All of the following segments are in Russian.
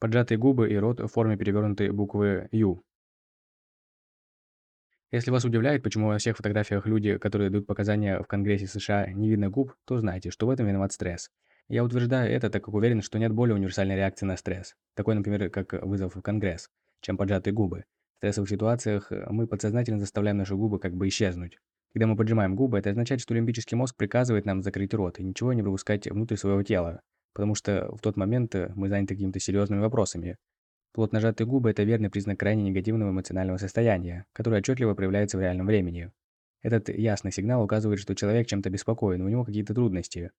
Поджатые губы и рот в форме перевернутой буквы «Ю». Если вас удивляет, почему во всех фотографиях люди, которые дают показания в Конгрессе США, не видно губ, то знайте, что в этом виноват стресс. Я утверждаю это, так как уверен, что нет более универсальной реакции на стресс, такой, например, как вызов в Конгресс, чем поджатые губы. В стрессовых ситуациях мы подсознательно заставляем наши губы как бы исчезнуть. Когда мы поджимаем губы, это означает, что лимбический мозг приказывает нам закрыть рот и ничего не выпускать внутрь своего тела, потому что в тот момент э, мы заняты какими-то серьезными вопросами. Плотно сжатые губы – это верный признак крайне негативного эмоционального состояния, которое отчетливо проявляется в реальном времени. Этот ясный сигнал указывает, что человек чем-то беспокоен, у него какие-то трудности.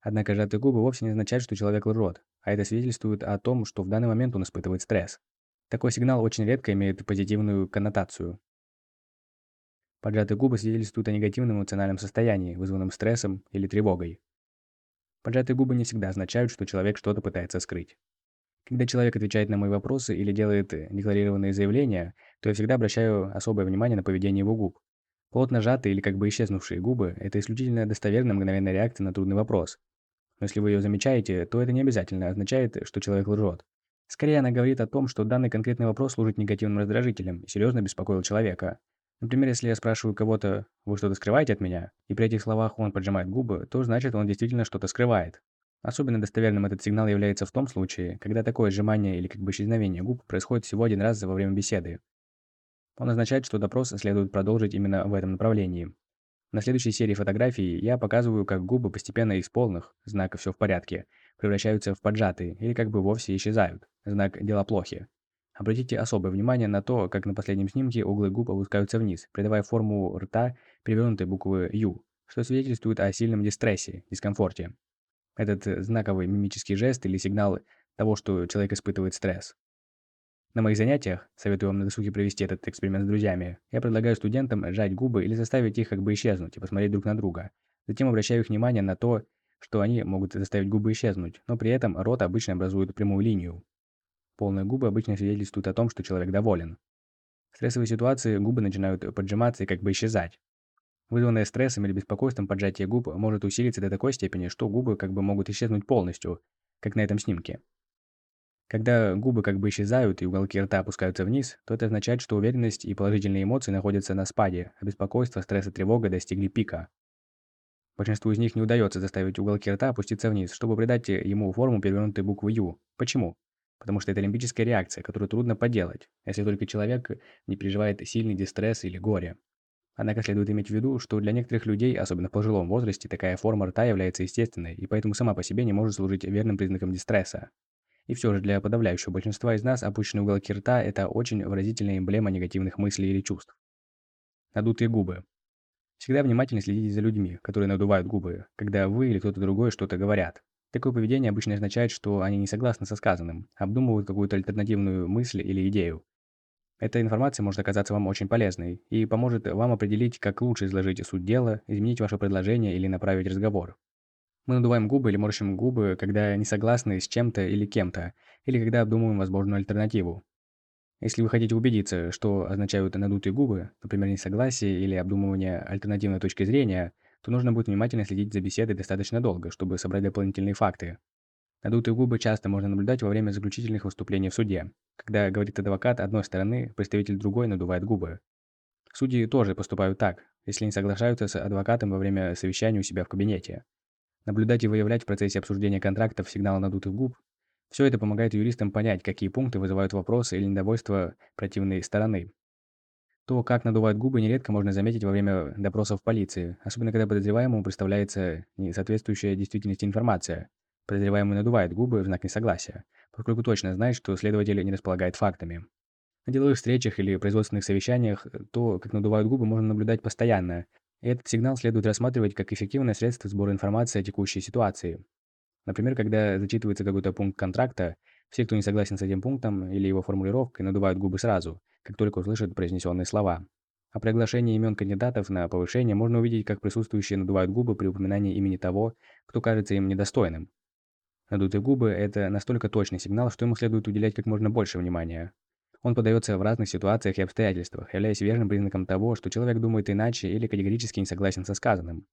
Однако сжатые губы вовсе не означают, что человек лжет, а это свидетельствует о том, что в данный момент он испытывает стресс. Такой сигнал очень редко имеет позитивную коннотацию. Поджатые губы свидетельствуют о негативном эмоциональном состоянии, вызванном стрессом или тревогой. Поджатые губы не всегда означают, что человек что-то пытается скрыть. Когда человек отвечает на мои вопросы или делает э, декларированные заявления, то я всегда обращаю особое внимание на поведение его губ. Плотно сжатые или как бы исчезнувшие губы – это исключительно достоверная мгновенная реакция на трудный вопрос. Но если вы ее замечаете, то это не обязательно означает, что человек лжет. Скорее, она говорит о том, что данный конкретный вопрос служит негативным раздражителем и серьезно беспокоил человека. Например, если я спрашиваю кого-то «Вы что-то скрываете от меня?» И при этих словах он поджимает губы, то значит он действительно что-то скрывает. Особенно достоверным этот сигнал является в том случае, когда такое сжимание или как бы исчезновение губ происходит всего один раз во время беседы. Он означает, что допрос следует продолжить именно в этом направлении. На следующей серии фотографий я показываю, как губы постепенно из полных, знак «все в порядке», превращаются в поджатые или как бы вовсе исчезают, знак «дела плохи». Обратите особое внимание на то, как на последнем снимке углы губ опускаются вниз, придавая форму рта перевернутой буквы «Ю», что свидетельствует о сильном дистрессе, дискомфорте. Этот знаковый мимический жест или сигнал того, что человек испытывает стресс. На моих занятиях, советую вам на досуге провести этот эксперимент с друзьями, я предлагаю студентам сжать губы или заставить их как бы исчезнуть и посмотреть друг на друга. Затем обращаю их внимание на то, что они могут заставить губы исчезнуть, но при этом рот обычно образует прямую линию. Полные губы обычно свидетельствуют о том, что человек доволен. В стрессовой ситуации губы начинают поджиматься и как бы исчезать. Вызванное стрессом или беспокойством поджатие губ может усилиться до такой степени, что губы как бы могут исчезнуть полностью, как на этом снимке. Когда губы как бы исчезают и уголки рта опускаются вниз, то это означает, что уверенность и положительные эмоции находятся на спаде, а беспокойство, стресс и тревога достигли пика. Большинству из них не удается заставить уголки рта опуститься вниз, чтобы придать ему форму перевернутой буквы «Ю». Почему? Потому что это лимбическая реакция, которую трудно поделать, если только человек не переживает сильный дистресс или горе. Однако следует иметь в виду, что для некоторых людей, особенно в пожилом возрасте, такая форма рта является естественной и поэтому сама по себе не может служить верным признаком дистресса. И все же для подавляющего большинства из нас опущенные уголки рта – это очень выразительная эмблема негативных мыслей или чувств. Надутые губы. Всегда внимательно следите за людьми, которые надувают губы, когда вы или кто-то другой что-то говорят. Такое поведение обычно означает, что они не согласны со сказанным, обдумывают какую-то альтернативную мысль или идею. Эта информация может оказаться вам очень полезной и поможет вам определить, как лучше изложить суть дела, изменить ваше предложение или направить разговор. Мы надуваем губы или морщим губы, когда не согласны с чем-то или кем-то, или когда обдумываем возможную альтернативу. Если вы хотите убедиться, что означают надутые губы, например, несогласие или обдумывание альтернативной точки зрения – то нужно будет внимательно следить за беседой достаточно долго, чтобы собрать дополнительные факты. Надутые губы часто можно наблюдать во время заключительных выступлений в суде, когда говорит адвокат одной стороны, представитель другой надувает губы. Судьи тоже поступают так, если не соглашаются с адвокатом во время совещания у себя в кабинете. Наблюдать и выявлять в процессе обсуждения контрактов сигналы надутых губ – все это помогает юристам понять, какие пункты вызывают вопросы или недовольство противной стороны, то, как надувают губы, нередко можно заметить во время допросов полиции, особенно когда подозреваемому представляется несоответствующая действительности информация. Подозреваемый надувает губы в знак несогласия, поскольку точно знает, что следователь не располагает фактами. На деловых встречах или производственных совещаниях то, как надувают губы, можно наблюдать постоянно, и этот сигнал следует рассматривать как эффективное средство сбора информации о текущей ситуации. Например, когда зачитывается какой-то пункт контракта, все, кто не согласен с этим пунктом или его формулировкой, надувают губы сразу, как только услышат произнесенные слова. А при оглашении имен кандидатов на повышение можно увидеть, как присутствующие надувают губы при упоминании имени того, кто кажется им недостойным. Надутые губы – это настолько точный сигнал, что ему следует уделять как можно больше внимания. Он подается в разных ситуациях и обстоятельствах, являясь верным признаком того, что человек думает иначе или категорически не согласен со сказанным.